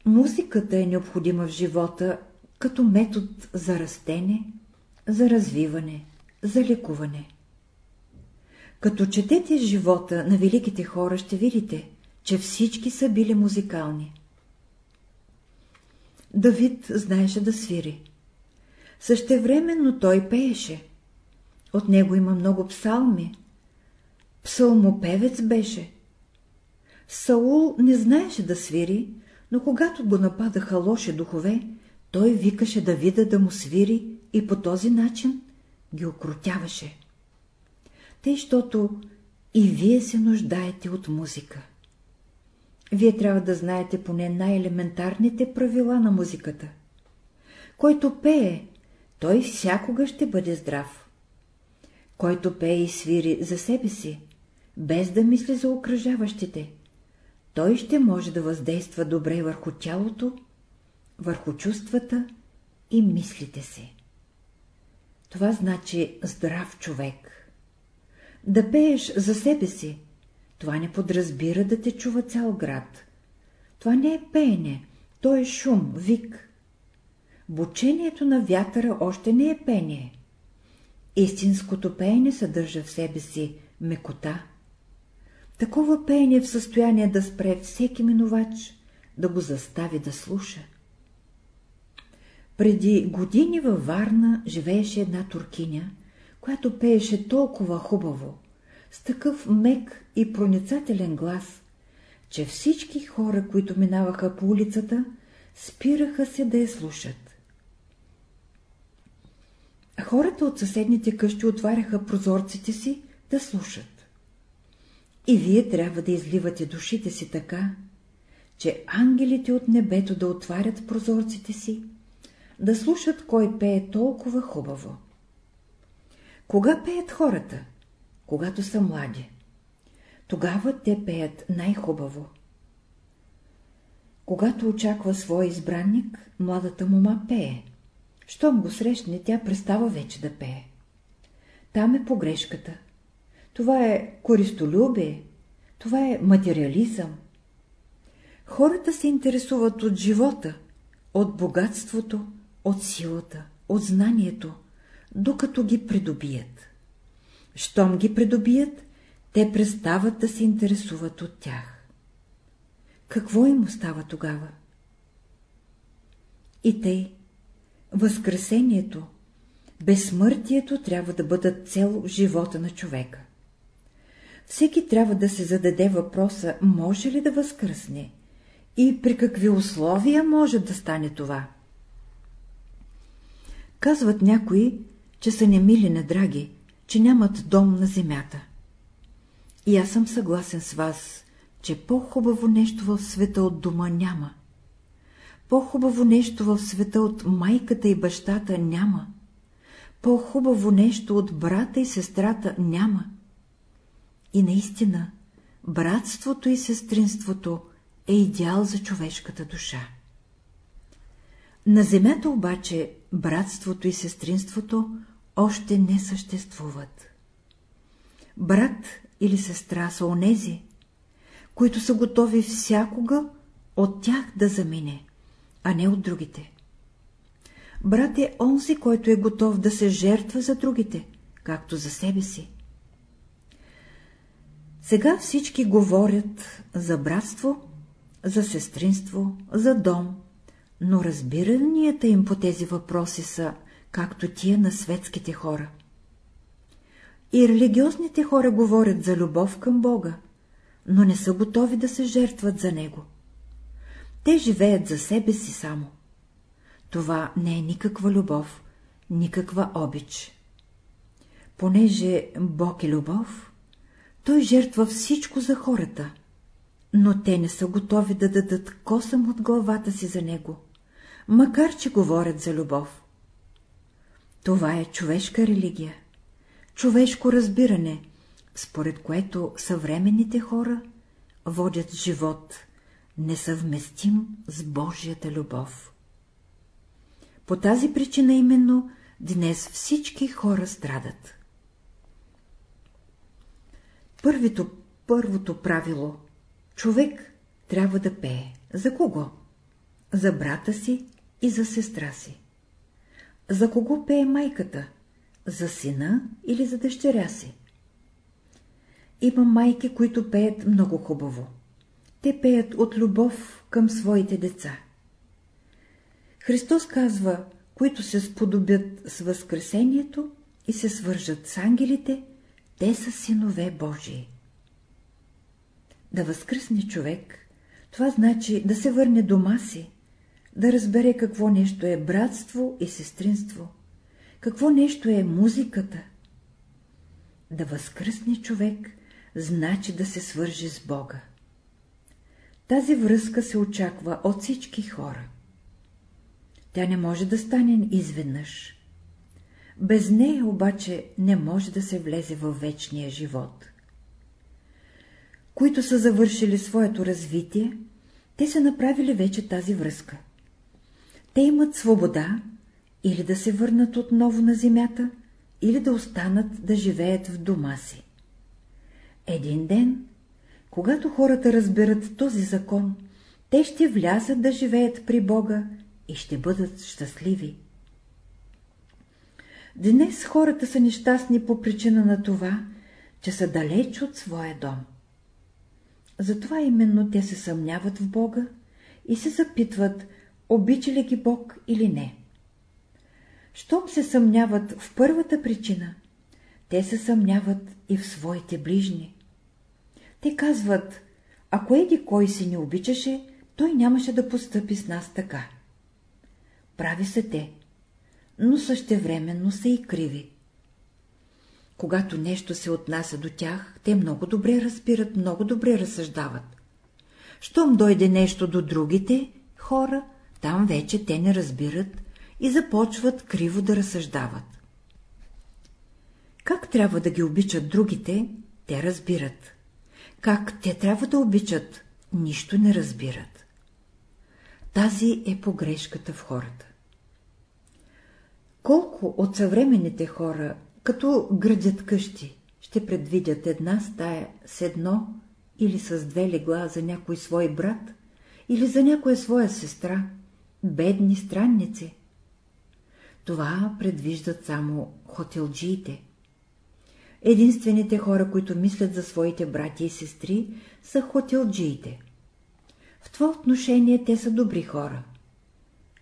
музиката е необходима в живота като метод за растене, за развиване, за лекуване. Като четете живота на великите хора, ще видите, че всички са били музикални. Давид знаеше да свири. Същевременно той пееше. От него има много псалми. Псалмопевец беше. Саул не знаеше да свири, но когато го нападаха лоши духове, той викаше Давида да му свири и по този начин ги окротяваше. тъй, щото и вие се нуждаете от музика. Вие трябва да знаете поне най-елементарните правила на музиката. Който пее, той всякога ще бъде здрав. Който пее и свири за себе си, без да мисли за окръжаващите, той ще може да въздейства добре върху тялото, върху чувствата и мислите си. Това значи здрав човек. Да пееш за себе си, това не подразбира да те чува цял град. Това не е пеене, то е шум, вик. Бучението на вятъра още не е пение. Истинското пеене съдържа в себе си мекота. Такова пеене е в състояние да спре всеки минувач, да го застави да слуша. Преди години във Варна живееше една туркиня, която пееше толкова хубаво, с такъв мек и проницателен глас, че всички хора, които минаваха по улицата, спираха се да я слушат. Хората от съседните къщи отваряха прозорците си да слушат. И вие трябва да изливате душите си така, че ангелите от небето да отварят прозорците си, да слушат кой пее толкова хубаво. Кога пеят хората? Когато са млади. Тогава те пеят най-хубаво. Когато очаква свой избранник, младата мума пее. Щом го срещне, тя престава вече да пее. Там е погрешката. Това е користолюбие, това е материализъм. Хората се интересуват от живота, от богатството, от силата, от знанието, докато ги придобият. Щом ги придобият, те престават да се интересуват от тях. Какво им остава тогава? И тъй, възкресението, безсмъртието трябва да бъдат цел в живота на човека. Всеки трябва да се зададе въпроса, може ли да възкръсне и при какви условия може да стане това. Казват някои, че са немили на драги, че нямат дом на земята. И аз съм съгласен с вас, че по-хубаво нещо в света от дома няма. По-хубаво нещо в света от майката и бащата няма. По-хубаво нещо от брата и сестрата няма. И наистина, братството и сестринството е идеал за човешката душа. На земята обаче братството и сестринството още не съществуват. Брат или сестра са онези, които са готови всякога от тях да замине, а не от другите. Брат е онзи, който е готов да се жертва за другите, както за себе си. Сега всички говорят за братство, за сестринство, за дом, но разбиранията им по тези въпроси са, както тия на светските хора. И религиозните хора говорят за любов към Бога, но не са готови да се жертват за Него. Те живеят за себе си само. Това не е никаква любов, никаква обич. Понеже Бог е любов, Той жертва всичко за хората, но те не са готови да дадат косъм от главата си за Него макар че говорят за любов. Това е човешка религия, човешко разбиране, според което съвременните хора водят живот несъвместим с Божията любов. По тази причина именно днес всички хора страдат. Първито, първото правило – човек трябва да пее. За кого? За брата си и за сестра си. За кого пее майката? За сина или за дъщеря си? Има майки, които пеят много хубаво. Те пеят от любов към своите деца. Христос казва, които се сподобят с Възкресението и се свържат с ангелите, те са синове Божии. Да възкръсне човек, това значи да се върне дома си, да разбере какво нещо е братство и сестринство, какво нещо е музиката. да възкръсне човек, значи да се свържи с Бога. Тази връзка се очаква от всички хора. Тя не може да стане изведнъж. Без нея обаче не може да се влезе във вечния живот. Които са завършили своето развитие, те са направили вече тази връзка. Те имат свобода или да се върнат отново на земята, или да останат да живеят в дома си. Един ден, когато хората разберат този закон, те ще влязат да живеят при Бога и ще бъдат щастливи. Днес хората са нещастни по причина на това, че са далеч от своя дом. Затова именно те се съмняват в Бога и се запитват, обича ли ги Бог или не. Щом се съмняват в първата причина, те се съмняват и в своите ближни. Те казват, ако еди кой си не обичаше, той нямаше да постъпи с нас така. Прави се те, но същевременно са и криви. Когато нещо се отнася до тях, те много добре разбират, много добре разсъждават. Щом дойде нещо до другите хора, там вече те не разбират и започват криво да разсъждават. Как трябва да ги обичат другите, те разбират. Как те трябва да обичат, нищо не разбират. Тази е погрешката в хората. Колко от съвременните хора, като градят къщи, ще предвидят една стая с едно или с две легла за някой свой брат или за някоя своя сестра, бедни странници. Това предвиждат само хотелджиите. Единствените хора, които мислят за своите брати и сестри, са хотелджиите. В това отношение те са добри хора.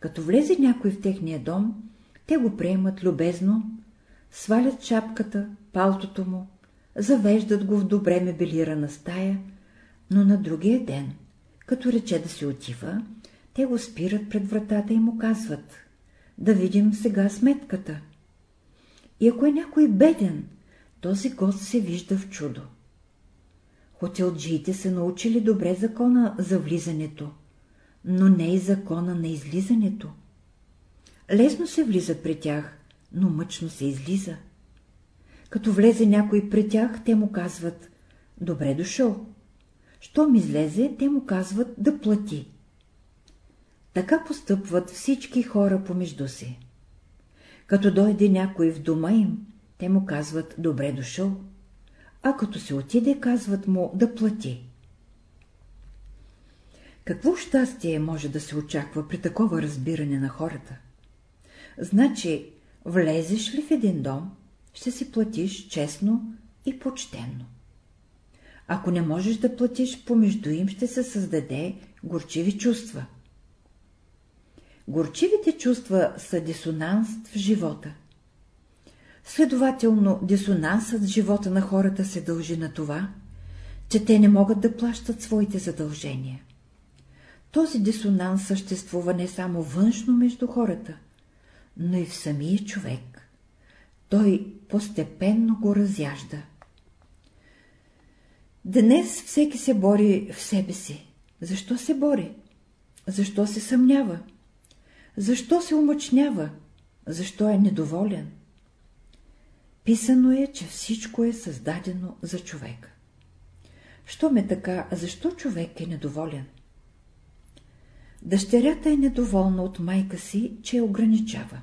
Като влезе някой в техния дом, те го приемат любезно, свалят шапката, палтото му, завеждат го в добре мебелирана стая, но на другия ден, като рече да се отива, те го спират пред вратата и му казват да видим сега сметката. И ако е някой беден, този гост се вижда в чудо. Хотелджиите са научили добре закона за влизането, но не и закона на излизането. Лесно се влиза при тях, но мъчно се излиза. Като влезе някой при тях, те му казват «Добре дошъл». Щом излезе, те му казват да плати. Така постъпват всички хора помежду си. Като дойде някой в дома им, те му казват «добре дошъл», а като се отиде, казват му да плати. Какво щастие може да се очаква при такова разбиране на хората? Значи, влезеш ли в един дом, ще си платиш честно и почтенно. Ако не можеш да платиш, помежду им ще се създаде горчиви чувства – Горчивите чувства са дисонанс в живота. Следователно, дисонансът в живота на хората се дължи на това, че те не могат да плащат своите задължения. Този дисонанс съществува не само външно между хората, но и в самия човек. Той постепенно го разяжда. Днес всеки се бори в себе си. Защо се бори? Защо се съмнява? Защо се умъчнява? Защо е недоволен? Писано е, че всичко е създадено за човека. Що ме така, защо човек е недоволен? Дъщерята е недоволна от майка си, че я ограничава.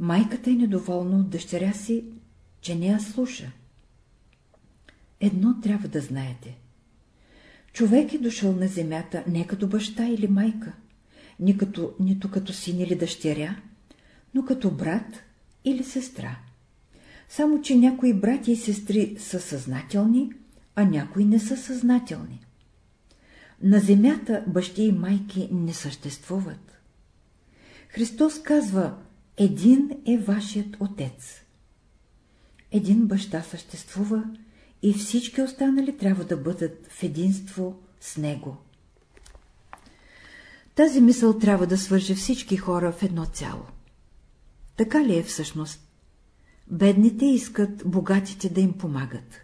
Майката е недоволна от дъщеря си, че не я слуша. Едно трябва да знаете. Човек е дошъл на земята не като баща или майка, ни като, нито като син или дъщеря, но като брат или сестра. Само, че някои брати и сестри са съзнателни, а някои не са съзнателни. На земята бащи и майки не съществуват. Христос казва, един е вашият отец. Един баща съществува и всички останали трябва да бъдат в единство с него. Тази мисъл трябва да свърже всички хора в едно цяло. Така ли е всъщност? Бедните искат богатите да им помагат.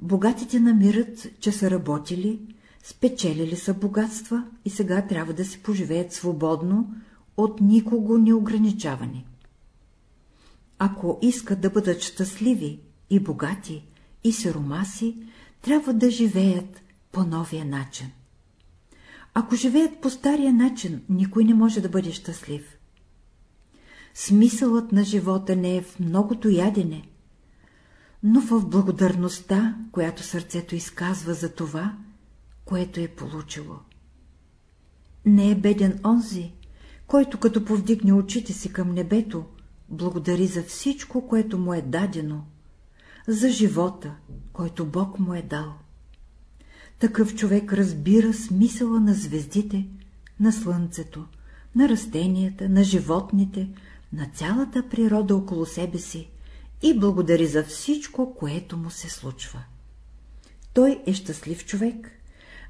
Богатите намират, че са работили, спечелили са богатства и сега трябва да си поживеят свободно, от никого неограничавани. Ако искат да бъдат щастливи и богати, и сиромаси, трябва да живеят по новия начин. Ако живеят по стария начин, никой не може да бъде щастлив. Смисълът на живота не е в многото ядене, но в благодарността, която сърцето изказва за това, което е получило. Не е беден онзи, който като повдигне очите си към небето, благодари за всичко, което му е дадено, за живота, който Бог му е дал. Такъв човек разбира смисъла на звездите, на слънцето, на растенията, на животните, на цялата природа около себе си и благодари за всичко, което му се случва. Той е щастлив човек,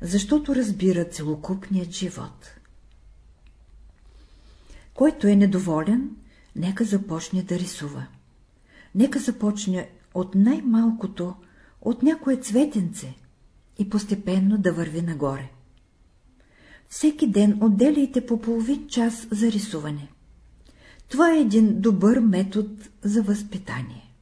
защото разбира целокупният живот. Който е недоволен, нека започне да рисува. Нека започне от най-малкото, от някое цветенце и постепенно да върви нагоре. Всеки ден отделяйте по половин час за рисуване. Това е един добър метод за възпитание.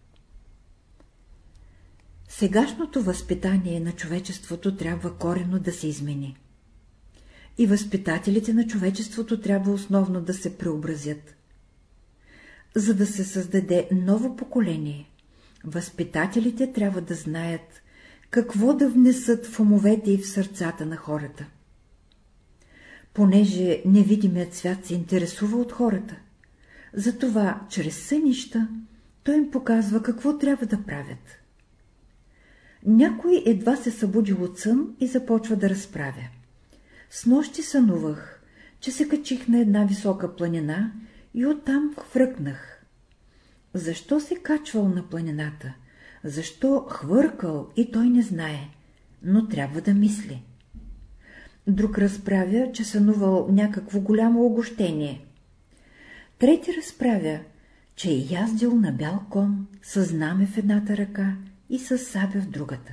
Сегашното възпитание на човечеството трябва корено да се измени. И възпитателите на човечеството трябва основно да се преобразят. За да се създаде ново поколение, възпитателите трябва да знаят какво да внесат в умовете и в сърцата на хората. Понеже невидимият свят се интересува от хората, затова чрез сънища той им показва какво трябва да правят. Някой едва се събуди от сън и започва да разправя. С нощи сънувах, че се качих на една висока планина и оттам хвъркнах. Защо се качвал на планината? Защо хвъркал и той не знае, но трябва да мисли. Друг разправя, че сънувал някакво голямо огощение. Трети разправя, че е яздил на бял кон, с знаме в едната ръка и с сабя в другата.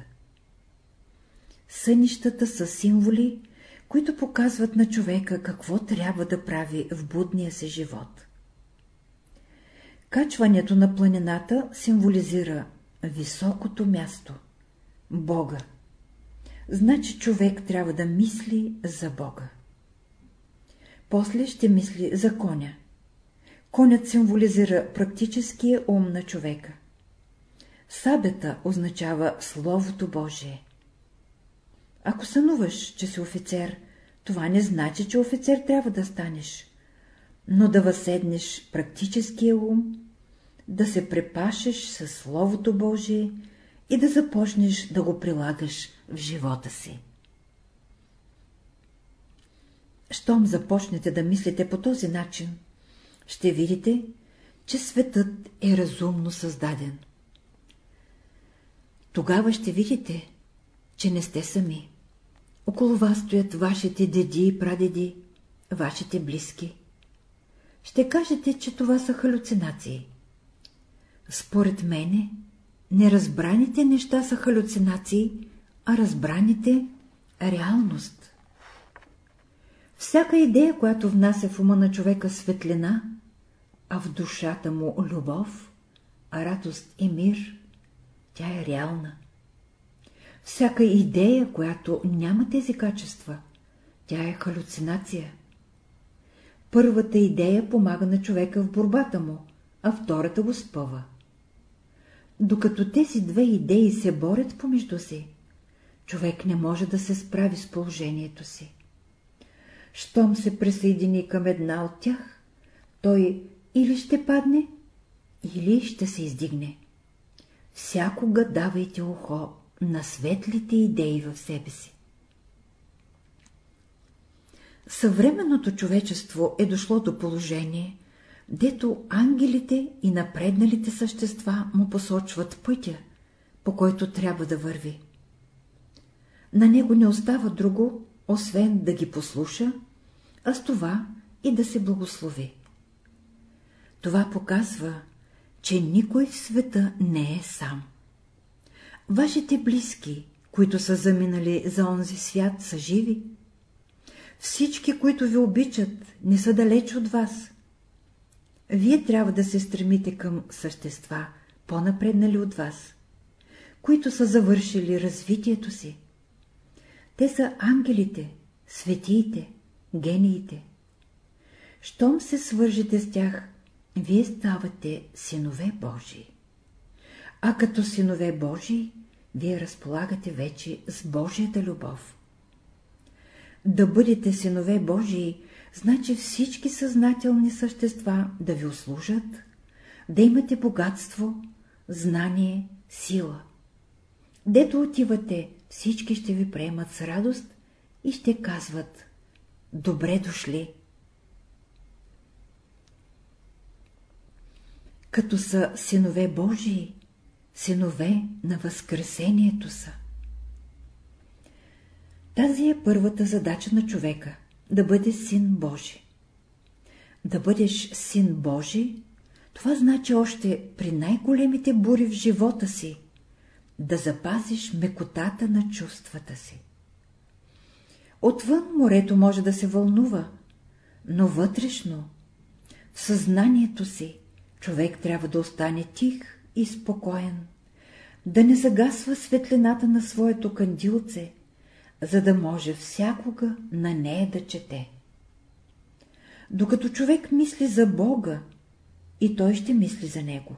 Сънищата са символи, които показват на човека какво трябва да прави в будния си живот. Качването на планината символизира високото място – Бога. Значи човек трябва да мисли за Бога. После ще мисли за коня. Конят символизира практическия ум на човека. Сабята означава Словото Божие. Ако сънуваш, че си офицер, това не значи, че офицер трябва да станеш, но да възседнеш практическия ум, да се препашеш със Словото Божие и да започнеш да го прилагаш в живота си. Щом започнете да мислите по този начин, ще видите, че светът е разумно създаден. Тогава ще видите, че не сте сами. Около вас стоят вашите деди и прадеди, вашите близки. Ще кажете, че това са халюцинации. Според мене, неразбраните неща са халюцинации, а разбраните – реалност. Всяка идея, която внася в ума на човека светлина, а в душата му любов, радост и мир, тя е реална. Всяка идея, която няма тези качества, тя е халюцинация. Първата идея помага на човека в борбата му, а втората го спъва. Докато тези две идеи се борят помежду си, човек не може да се справи с положението си. Щом се присъедини към една от тях, той или ще падне, или ще се издигне. Всякога давайте ухо на светлите идеи в себе си. Съвременното човечество е дошло до положение, дето ангелите и напредналите същества му посочват пътя, по който трябва да върви. На него не остава друго, освен да ги послуша, а с това и да се благослови. Това показва, че никой в света не е сам. Вашите близки, които са заминали за онзи свят, са живи. Всички, които ви обичат, не са далеч от вас. Вие трябва да се стремите към същества, по-напреднали от вас, които са завършили развитието си. Те са ангелите, светиите, гениите. Щом се свържете с тях, вие ставате синове Божии. А като синове Божии, вие разполагате вече с Божията любов. Да бъдете синове Божии, значи всички съзнателни същества да ви услужат, да имате богатство, знание, сила. Дето отивате, всички ще ви приемат с радост и ще казват «Добре дошли!» Като са синове Божии, синове на Възкресението са. Тази е първата задача на човека – да бъде син Божи. Да бъдеш син Божи, това значи още при най-големите бури в живота си да запазиш мекотата на чувствата си. Отвън морето може да се вълнува, но вътрешно, в съзнанието си, човек трябва да остане тих и спокоен, да не загасва светлината на своето кандилце, за да може всякога на нея да чете. Докато човек мисли за Бога, и той ще мисли за него.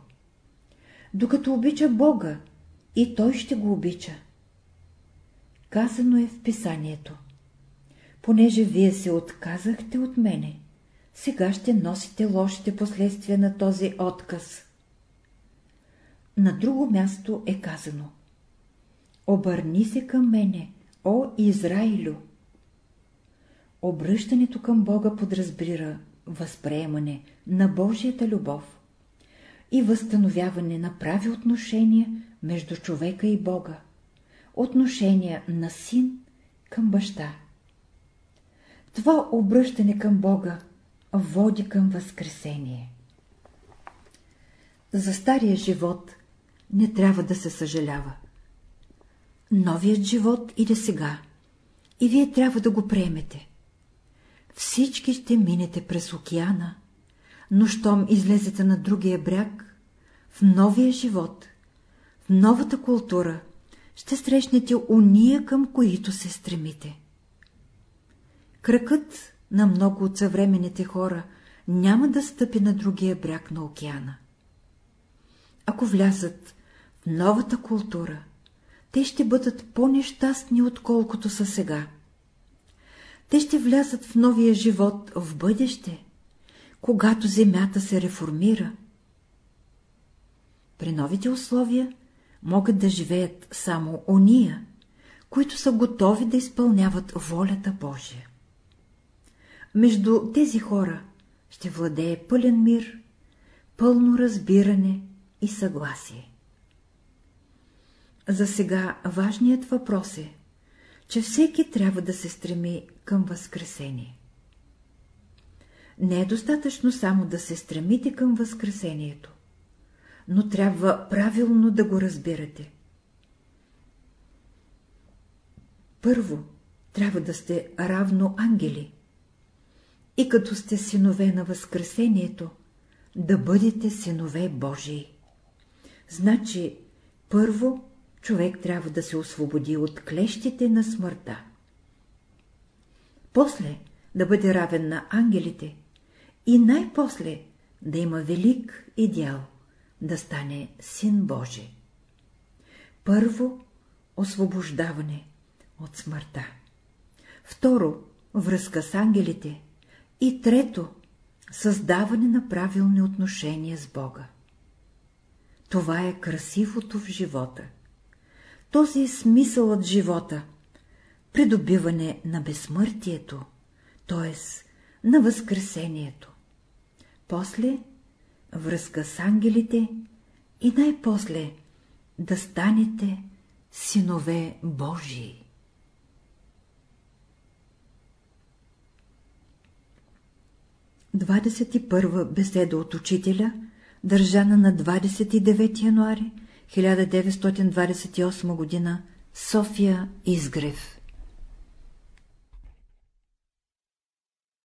Докато обича Бога, и той ще го обича. Казано е в писанието. Понеже вие се отказахте от мене, сега ще носите лошите последствия на този отказ. На друго място е казано. Обърни се към мене, о Израилю! Обръщането към Бога подразбира възприемане на Божията любов и възстановяване на прави отношения между човека и Бога, отношения на син към баща. Това обръщане към Бога води към възкресение. За стария живот не трябва да се съжалява. Новият живот иде сега и вие трябва да го приемете. Всички ще минете през океана, но щом излезете на другия бряг, в новия живот, в новата култура, ще срещнете уния, към които се стремите. Кръкът на много от съвременните хора няма да стъпи на другия бряг на океана. Ако влязат новата култура, те ще бъдат по-нещастни, отколкото са сега. Те ще влязат в новия живот в бъдеще, когато земята се реформира. При новите условия могат да живеят само ония, които са готови да изпълняват волята Божия. Между тези хора ще владее пълен мир, пълно разбиране и съгласие. За сега важният въпрос е, че всеки трябва да се стреми към възкресение. Не е достатъчно само да се стремите към възкресението, но трябва правилно да го разбирате. Първо, трябва да сте равно ангели. И като сте синове на Възкресението, да бъдете синове Божии. Значи, първо човек трябва да се освободи от клещите на смъртта. После да бъде равен на ангелите и най-после да има велик идеал, да стане син Божий. Първо – освобождаване от смъртта. Второ – връзка с ангелите. И трето – създаване на правилни отношения с Бога. Това е красивото в живота. Този е смисълът живота – придобиване на безсмъртието, т.е. на възкресението. После – връзка с ангелите и най-после да станете синове Божии. 21 беседа от учителя държана на 29 януари 1928 г. София Изгрев